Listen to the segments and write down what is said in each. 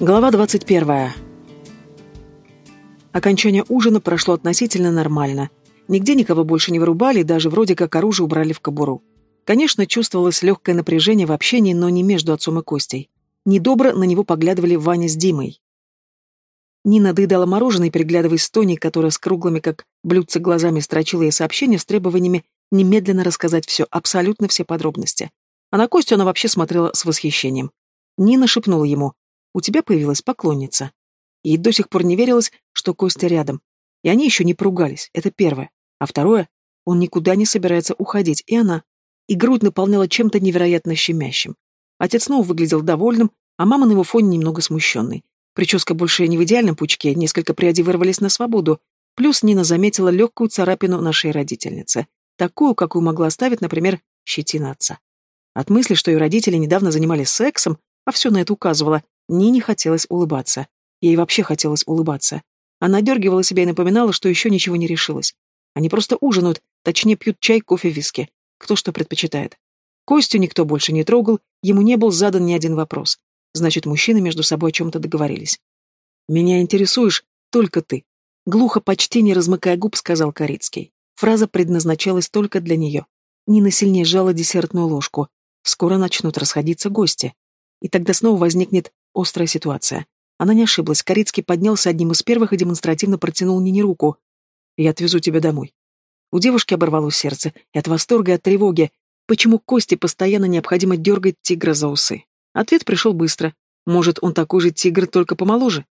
Глава 21. Окончание ужина прошло относительно нормально. Нигде никого больше не вырубали, даже вроде как оружие убрали в кобуру. Конечно, чувствовалось легкое напряжение в общении, но не между отцом и Костей. Недобро на него поглядывали Ваня с Димой. Нина доедала мороженое, переглядываясь с Тоней, которая с круглыми, как блюдце, глазами строчила ей сообщение с требованиями немедленно рассказать все, абсолютно все подробности. А на Костю она вообще смотрела с восхищением. Нина шепнула ему у тебя появилась поклонница. Ей до сих пор не верилось, что Костя рядом. И они еще не поругались, это первое. А второе, он никуда не собирается уходить, и она. И грудь наполняла чем-то невероятно щемящим. Отец снова выглядел довольным, а мама на его фоне немного смущенной. Прическа больше не в идеальном пучке, несколько прядей вырвались на свободу. Плюс Нина заметила легкую царапину на шее родительницы. Такую, какую могла оставить, например, щетина отца. От мысли, что ее родители недавно занимались сексом, а все на это указывало, Нине хотелось улыбаться. Ей вообще хотелось улыбаться. Она дергивала себя и напоминала, что еще ничего не решилась. Они просто ужинают, точнее пьют чай, кофе, виски. Кто что предпочитает. Костю никто больше не трогал, ему не был задан ни один вопрос. Значит, мужчины между собой о чем-то договорились. «Меня интересуешь только ты», — глухо, почти не размыкая губ, сказал Корицкий. Фраза предназначалась только для нее. Нина сильнее сжала десертную ложку. Скоро начнут расходиться гости. И тогда снова возникнет Острая ситуация. Она не ошиблась. Корицкий поднялся одним из первых и демонстративно протянул Нине руку. «Я отвезу тебя домой». У девушки оборвалось сердце, и от восторга, и от тревоги. Почему Косте постоянно необходимо дергать тигра за усы? Ответ пришел быстро. Может, он такой же тигр, только помоложе?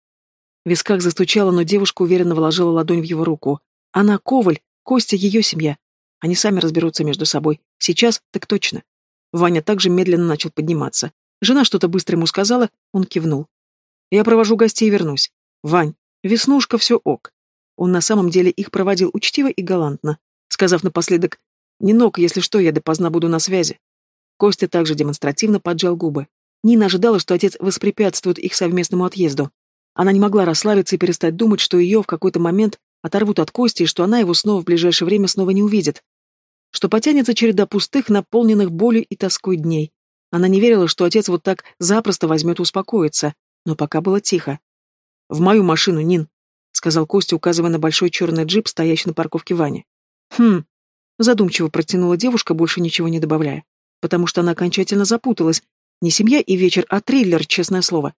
В висках застучало, но девушка уверенно вложила ладонь в его руку. Она Коваль, Костя ее семья. Они сами разберутся между собой. Сейчас так точно. Ваня также медленно начал подниматься. Жена что-то быстро ему сказала, он кивнул. «Я провожу гостей и вернусь. Вань, Веснушка, все ок». Он на самом деле их проводил учтиво и галантно, сказав напоследок «Нинок, если что, я допоздна буду на связи». Костя также демонстративно поджал губы. Нина ожидала, что отец воспрепятствует их совместному отъезду. Она не могла расслабиться и перестать думать, что ее в какой-то момент оторвут от Кости и что она его снова в ближайшее время снова не увидит. Что потянется череда пустых, наполненных болью и тоской дней, она не верила, что отец вот так запросто возьмет и успокоится, но пока было тихо. «В мою машину, Нин», — сказал Костя, указывая на большой черный джип, стоящий на парковке Вани. «Хм», — задумчиво протянула девушка, больше ничего не добавляя, потому что она окончательно запуталась. Не семья и вечер, а триллер, честное слово.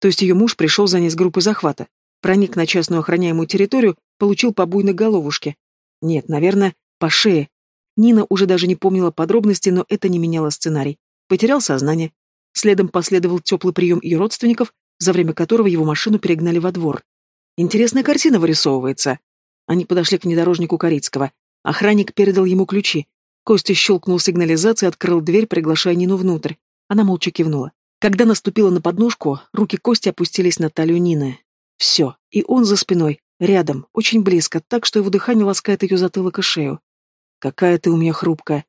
То есть ее муж пришел за ней с группы захвата, проник на частную охраняемую территорию, получил по буйной головушке. Нет, наверное, по шее. Нина уже даже не помнила подробностей, но это не меняло сценарий потерял сознание. Следом последовал теплый прием ее родственников, за время которого его машину перегнали во двор. Интересная картина вырисовывается. Они подошли к внедорожнику Корицкого. Охранник передал ему ключи. Костя щелкнул сигнализацией, открыл дверь, приглашая Нину внутрь. Она молча кивнула. Когда наступила на подножку, руки Кости опустились на талию Нины. Все, и он за спиной, рядом, очень близко, так что его дыхание ласкает ее затылок и шею. «Какая ты у меня хрупкая»,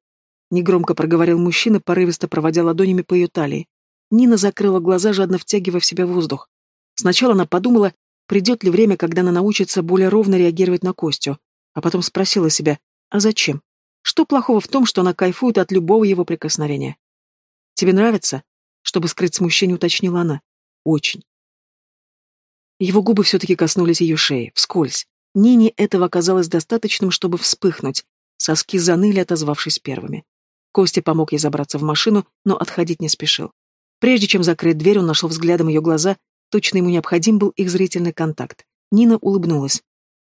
Негромко проговорил мужчина, порывисто проводя ладонями по ее талии. Нина закрыла глаза, жадно втягивая в себя воздух. Сначала она подумала, придет ли время, когда она научится более ровно реагировать на Костю, а потом спросила себя, а зачем? Что плохого в том, что она кайфует от любого его прикосновения? «Тебе нравится?» Чтобы скрыть смущение, уточнила она. «Очень». Его губы все-таки коснулись ее шеи, вскользь. Нине этого оказалось достаточным, чтобы вспыхнуть. Соски заныли, отозвавшись первыми. Костя помог ей забраться в машину, но отходить не спешил. Прежде чем закрыть дверь, он нашел взглядом ее глаза, точно ему необходим был их зрительный контакт. Нина улыбнулась.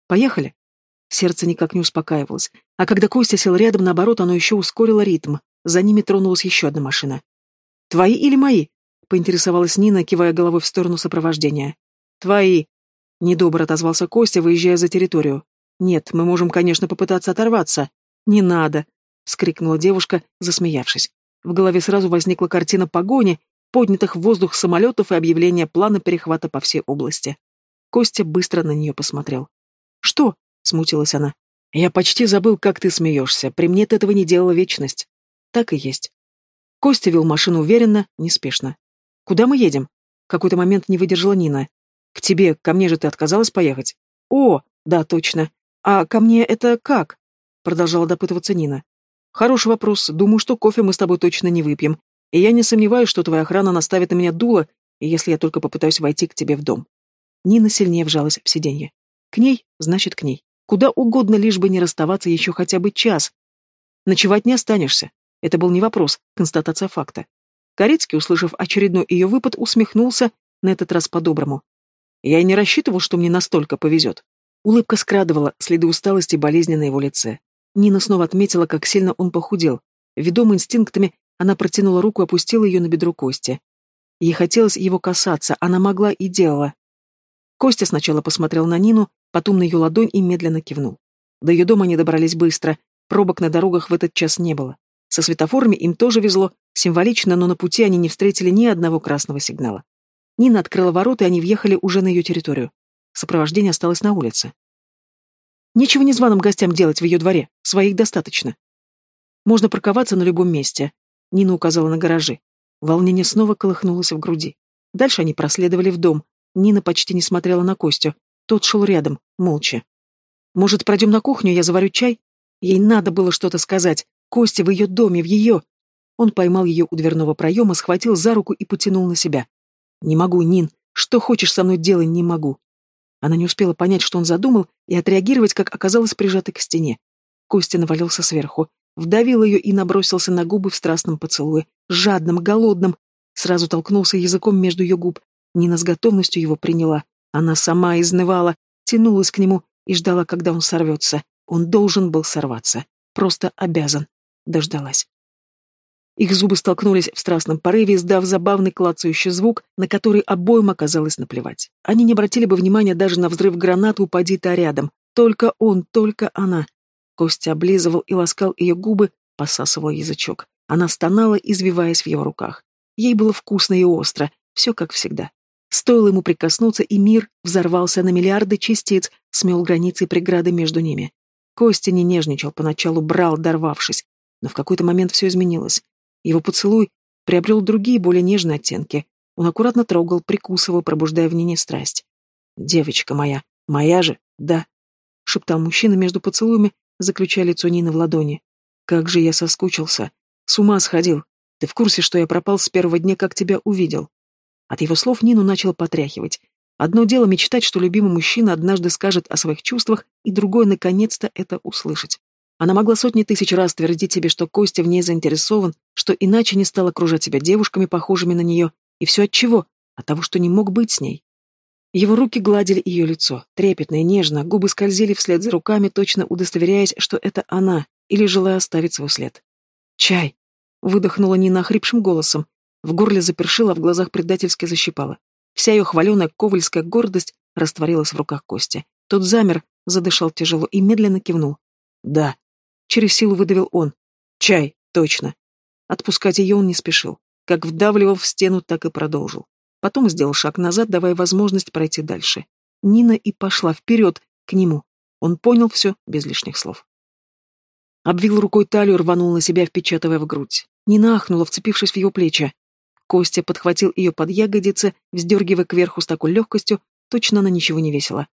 «Поехали?» Сердце никак не успокаивалось, а когда Костя сел рядом, наоборот, оно еще ускорило ритм. За ними тронулась еще одна машина. «Твои или мои?» — поинтересовалась Нина, кивая головой в сторону сопровождения. «Твои!» — недобро отозвался Костя, выезжая за территорию. «Нет, мы можем, конечно, попытаться оторваться». «Не надо!» — скрикнула девушка, засмеявшись. В голове сразу возникла картина погони, поднятых в воздух самолетов и объявление плана перехвата по всей области. Костя быстро на нее посмотрел. «Что?» — смутилась она. «Я почти забыл, как ты смеешься. При мне ты этого не делала вечность». «Так и есть». Костя вел машину уверенно, неспешно. «Куда мы едем?» Какой-то момент не выдержала Нина. «К тебе, ко мне же ты отказалась поехать?» «О, да, точно. А ко мне это как?» Продолжала допытываться Нина. Хороший вопрос. Думаю, что кофе мы с тобой точно не выпьем. И я не сомневаюсь, что твоя охрана наставит на меня дуло, если я только попытаюсь войти к тебе в дом. Нина сильнее вжалась в сиденье. К ней, значит, к ней. Куда угодно, лишь бы не расставаться еще хотя бы час. Ночевать не останешься. Это был не вопрос, констатация факта. Корецкий, услышав очередной ее выпад, усмехнулся, на этот раз по-доброму. Я и не рассчитывал, что мне настолько повезет. Улыбка скрадывала следы усталости и болезни на его лице. Нина снова отметила, как сильно он похудел. Ведом инстинктами, она протянула руку и опустила ее на бедро Кости. Ей хотелось его касаться, она могла и делала. Костя сначала посмотрел на Нину, потом на ее ладонь и медленно кивнул. До ее дома они добрались быстро, пробок на дорогах в этот час не было. Со светофорами им тоже везло, символично, но на пути они не встретили ни одного красного сигнала. Нина открыла ворота, и они въехали уже на ее территорию. Сопровождение осталось на улице. Нечего незваным гостям делать в ее дворе, своих достаточно. Можно парковаться на любом месте. Нина указала на гаражи. Волнение снова колыхнулось в груди. Дальше они проследовали в дом. Нина почти не смотрела на Костю. Тот шел рядом, молча. «Может, пройдем на кухню, я заварю чай?» Ей надо было что-то сказать. Костя в ее доме, в ее... Он поймал ее у дверного проема, схватил за руку и потянул на себя. «Не могу, Нин. Что хочешь со мной делай, не могу». Она не успела понять, что он задумал, и отреагировать, как оказалось прижатой к стене. Костя навалился сверху, вдавил ее и набросился на губы в страстном поцелуе, жадном, голодном. Сразу толкнулся языком между ее губ. Нина с готовностью его приняла. Она сама изнывала, тянулась к нему и ждала, когда он сорвется. Он должен был сорваться. Просто обязан. Дождалась. Их зубы столкнулись в страстном порыве, издав забавный клацающий звук, на который обоим оказалось наплевать. Они не обратили бы внимания даже на взрыв гранаты, упади та рядом. Только он, только она. Костя облизывал и ласкал ее губы, посасывал язычок. Она стонала, извиваясь в его руках. Ей было вкусно и остро, все как всегда. Стоило ему прикоснуться, и мир взорвался на миллиарды частиц, смел границы и преграды между ними. Костя не нежничал, поначалу брал, дорвавшись, но в какой-то момент все изменилось. Его поцелуй приобрел другие, более нежные оттенки. Он аккуратно трогал, прикусывал, пробуждая в Нине страсть. «Девочка моя, моя же, да», — шептал мужчина между поцелуями, заключая лицо Нины в ладони. «Как же я соскучился. С ума сходил. Ты в курсе, что я пропал с первого дня, как тебя увидел?» От его слов Нину начал потряхивать. Одно дело мечтать, что любимый мужчина однажды скажет о своих чувствах, и другое — наконец-то это услышать. Она могла сотни тысяч раз твердить себе, что Костя в ней заинтересован, что иначе не стал окружать себя девушками, похожими на нее. И все от чего? От того, что не мог быть с ней. Его руки гладили ее лицо, трепетно и нежно, губы скользили вслед за руками, точно удостоверяясь, что это она, или желая оставить свой след. «Чай!» — выдохнула Нина хрипшим голосом. В горле запершила, в глазах предательски защипала. Вся ее хваленая ковальская гордость растворилась в руках Кости. Тот замер, задышал тяжело и медленно кивнул. «Да», Через силу выдавил он. Чай, точно. Отпускать ее он не спешил. Как вдавливал в стену, так и продолжил. Потом сделал шаг назад, давая возможность пройти дальше. Нина и пошла вперед, к нему. Он понял все без лишних слов. Обвил рукой талию, рванул на себя, впечатывая в грудь. Нина ахнула, вцепившись в его плечи. Костя подхватил ее под ягодицы, вздергивая кверху с такой легкостью, точно она ничего не весила.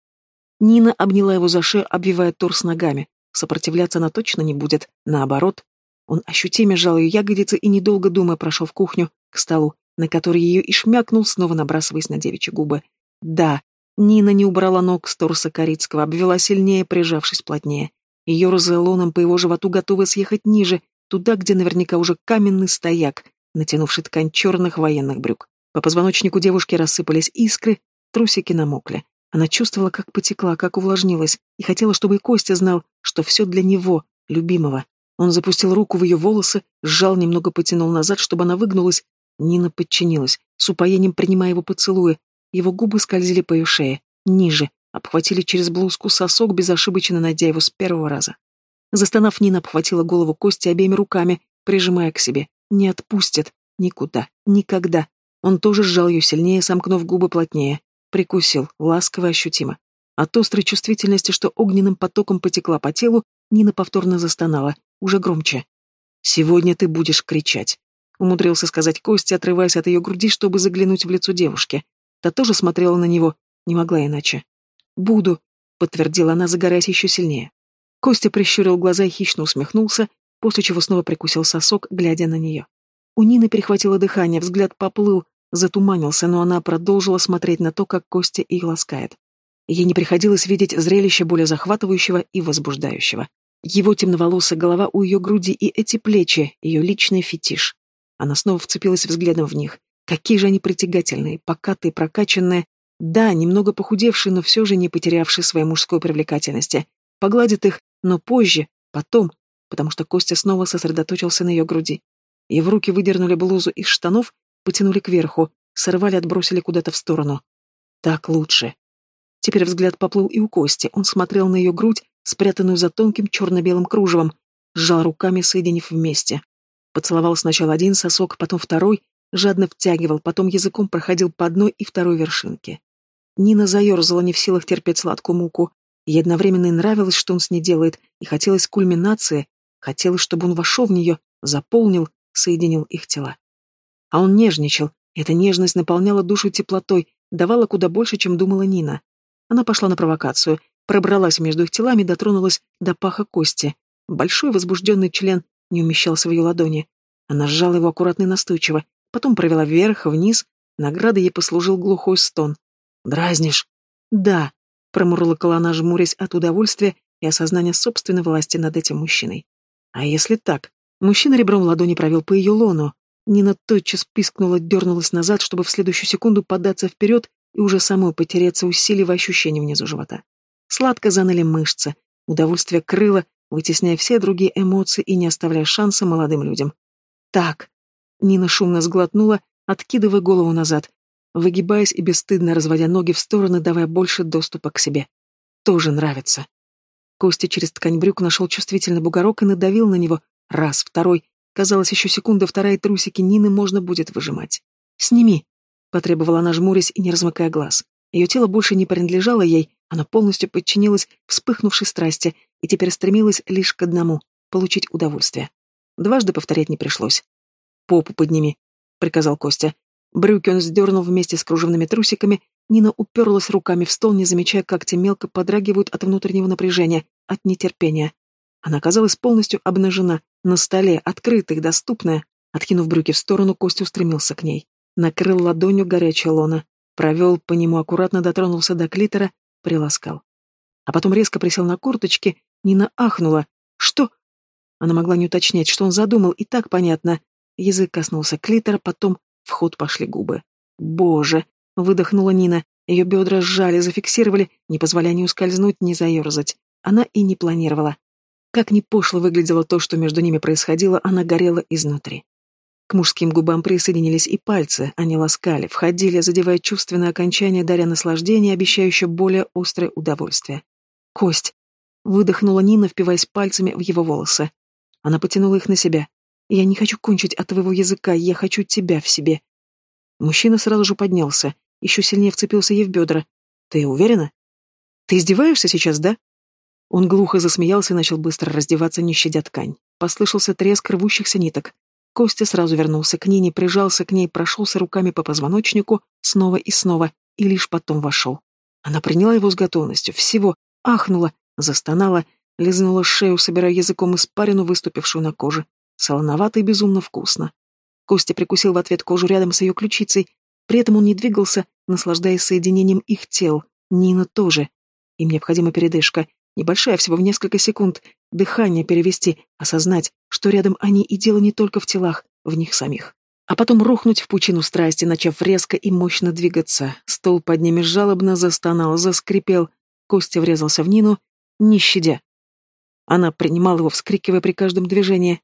Нина обняла его за шею, обвивая торс ногами. Сопротивляться она точно не будет, наоборот. Он ощутимо сжал ее ягодицы и, недолго думая, прошел в кухню, к столу, на который ее и шмякнул, снова набрасываясь на девичьи губы. Да, Нина не убрала ног с торса Корицкого, обвела сильнее, прижавшись плотнее. Ее разлоном по его животу готовы съехать ниже, туда, где наверняка уже каменный стояк, натянувший ткань черных военных брюк. По позвоночнику девушки рассыпались искры, трусики намокли. Она чувствовала, как потекла, как увлажнилась, и хотела, чтобы и Костя знал, что все для него, любимого. Он запустил руку в ее волосы, сжал, немного потянул назад, чтобы она выгнулась. Нина подчинилась, с упоением принимая его поцелуи. Его губы скользили по ее шее, ниже, обхватили через блузку сосок, безошибочно найдя его с первого раза. Застонав, Нина обхватила голову Кости обеими руками, прижимая к себе. Не отпустит. Никуда. Никогда. Он тоже сжал ее сильнее, сомкнув губы плотнее. Прикусил, ласково ощутимо. От острой чувствительности, что огненным потоком потекла по телу, Нина повторно застонала, уже громче. «Сегодня ты будешь кричать», — умудрился сказать Костя, отрываясь от ее груди, чтобы заглянуть в лицо девушки. Та тоже смотрела на него, не могла иначе. «Буду», — подтвердила она, загоряясь еще сильнее. Костя прищурил глаза и хищно усмехнулся, после чего снова прикусил сосок, глядя на нее. У Нины перехватило дыхание, взгляд поплыл, затуманился, но она продолжила смотреть на то, как Костя их ласкает. Ей не приходилось видеть зрелище более захватывающего и возбуждающего. Его темноволосая голова у ее груди и эти плечи, ее личный фетиш. Она снова вцепилась взглядом в них. Какие же они притягательные, покатые, прокачанные. Да, немного похудевшие, но все же не потерявшие своей мужской привлекательности. Погладит их, но позже, потом, потому что Костя снова сосредоточился на ее груди. Его руки выдернули блузу из штанов, потянули кверху, сорвали, отбросили куда-то в сторону. Так лучше. Теперь взгляд поплыл и у Кости. Он смотрел на ее грудь, спрятанную за тонким черно-белым кружевом, сжал руками, соединив вместе. Поцеловал сначала один сосок, потом второй, жадно втягивал, потом языком проходил по одной и второй вершинке. Нина заерзала, не в силах терпеть сладкую муку. Ей одновременно и нравилось, что он с ней делает, и хотелось кульминации, хотелось, чтобы он вошел в нее, заполнил, соединил их тела. А он нежничал, эта нежность наполняла душу теплотой, давала куда больше, чем думала Нина. Она пошла на провокацию, пробралась между их телами, дотронулась до паха кости. Большой возбужденный член не умещался в ее ладони. Она сжала его аккуратно и настойчиво, потом провела вверх, вниз. Наградой ей послужил глухой стон. «Дразнишь?» «Да», — промурлыкала она, жмурясь от удовольствия и осознания собственной власти над этим мужчиной. «А если так?» Мужчина ребром ладони провел по ее лону. Нина тотчас пискнула, дернулась назад, чтобы в следующую секунду податься вперед и уже самой потереться, усиливая ощущение внизу живота. Сладко заныли мышцы, удовольствие крыло, вытесняя все другие эмоции и не оставляя шанса молодым людям. «Так!» Нина шумно сглотнула, откидывая голову назад, выгибаясь и бесстыдно разводя ноги в стороны, давая больше доступа к себе. «Тоже нравится!» Костя через ткань брюк нашел чувствительный бугорок и надавил на него. Раз, второй. Казалось, еще секунда, вторая трусики Нины можно будет выжимать. «Сними!» — потребовала она, жмурясь и не размыкая глаз. Ее тело больше не принадлежало ей, она полностью подчинилась вспыхнувшей страсти и теперь стремилась лишь к одному — получить удовольствие. Дважды повторять не пришлось. «Попу подними», — приказал Костя. Брюки он сдернул вместе с кружевными трусиками, Нина уперлась руками в стол, не замечая, как те мелко подрагивают от внутреннего напряжения, от нетерпения. Она оказалась полностью обнажена, на столе, открытая, доступная. Откинув брюки в сторону, Костя устремился к ней. Накрыл ладонью горячая лона. Провел по нему, аккуратно дотронулся до клитора, приласкал. А потом резко присел на курточки, Нина ахнула. «Что?» Она могла не уточнять, что он задумал, и так понятно. Язык коснулся клитора, потом в ход пошли губы. «Боже!» — выдохнула Нина. Ее бедра сжали, зафиксировали, не позволяя ни ускользнуть, ни заерзать. Она и не планировала. Как ни пошло выглядело то, что между ними происходило, она горела изнутри. К мужским губам присоединились и пальцы, они ласкали, входили, задевая чувственное окончание, даря наслаждение, обещающее более острое удовольствие. «Кость!» — выдохнула Нина, впиваясь пальцами в его волосы. Она потянула их на себя. «Я не хочу кончить от твоего языка, я хочу тебя в себе». Мужчина сразу же поднялся, еще сильнее вцепился ей в бедра. «Ты уверена?» «Ты издеваешься сейчас, да?» Он глухо засмеялся и начал быстро раздеваться, не щадя ткань. Послышался треск рвущихся ниток. Костя сразу вернулся к Нине, прижался к ней, прошелся руками по позвоночнику снова и снова, и лишь потом вошел. Она приняла его с готовностью, всего, ахнула, застонала, лизнула шею, собирая языком испарину, выступившую на коже. Солоновато и безумно вкусно. Костя прикусил в ответ кожу рядом с ее ключицей, при этом он не двигался, наслаждаясь соединением их тел. Нина тоже. Им необходима передышка, Небольшая, всего в несколько секунд. Дыхание перевести, осознать, что рядом они и дело не только в телах, в них самих. А потом рухнуть в пучину страсти, начав резко и мощно двигаться. Стол под ними жалобно застонал, заскрипел. Костя врезался в Нину, не щадя. Она принимала его, вскрикивая при каждом движении.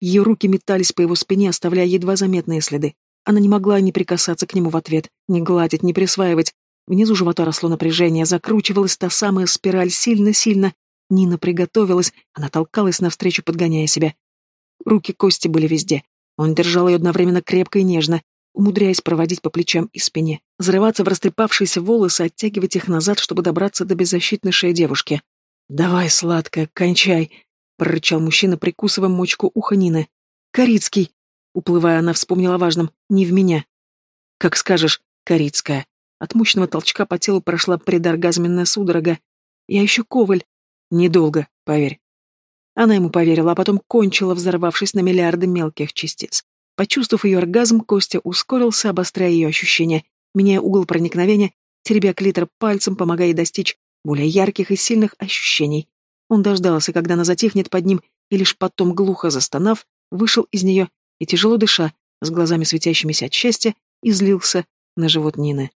Ее руки метались по его спине, оставляя едва заметные следы. Она не могла ни прикасаться к нему в ответ, ни гладить, ни присваивать, Внизу живота росло напряжение, закручивалась та самая спираль сильно-сильно. Нина приготовилась, она толкалась навстречу, подгоняя себя. Руки Кости были везде. Он держал ее одновременно крепко и нежно, умудряясь проводить по плечам и спине, взрываться в растрепавшиеся волосы, оттягивать их назад, чтобы добраться до беззащитной шеи девушки. «Давай, сладкая, кончай!» — прорычал мужчина, прикусывая мочку уха Нины. «Корицкий!» — уплывая, она вспомнила о важном. «Не в меня!» «Как скажешь, Корицкая!» От мощного толчка по телу прошла предоргазменная судорога. Я еще коваль. Недолго, поверь. Она ему поверила, а потом кончила, взорвавшись на миллиарды мелких частиц. Почувствовав ее оргазм, Костя ускорился, обостряя ее ощущения, меняя угол проникновения, теребя клитор пальцем, помогая достичь более ярких и сильных ощущений. Он дождался, когда она затихнет под ним, и лишь потом, глухо застонав, вышел из нее и, тяжело дыша, с глазами светящимися от счастья, излился на живот Нины.